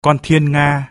con thiên nga.